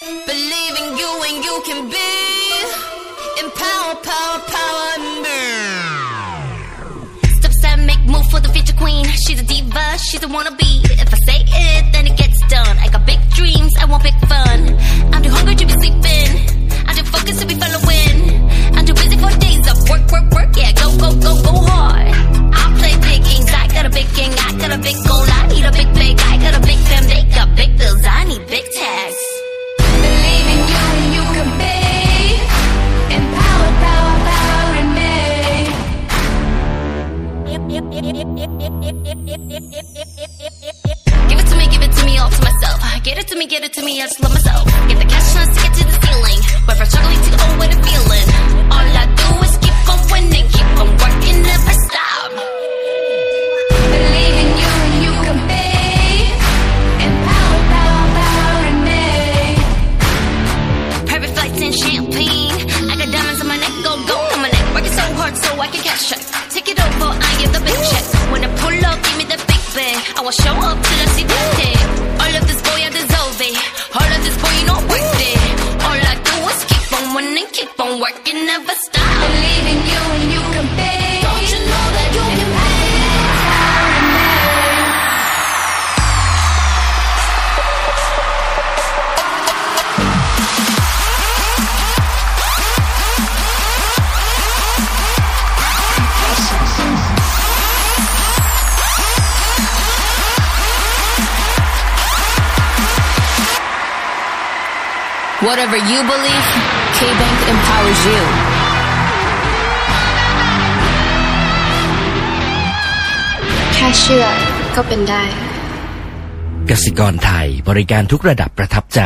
Believe in you and you can be Empower, power, power me Step aside, make move for the future queen. She's a diva, she's a wannabe. If I Give it to me, give it to me all to myself. Get it to me, get it to me, I just love myself. Get the cash and stick it to the ceiling. Wherever struggling to go with a feeling. All I do is keep on winning, keep on working, never stop. Believe in you and you can be Empower, power, power in me Private flights and champagne. I got diamonds on my neck, go, go on my neck. Working so hard so I can cash check. Will show up till I see the day. All of this boy, I deserve it. All of this boy, you know worth it. All I do is keep on winning, keep on working, never stop. Believe in you and you can be Whatever you believe, K-Bank empowers you. แค่เชื่อก็เป็นได้ กสิกรไทยบริการทุกระดับประทับใจ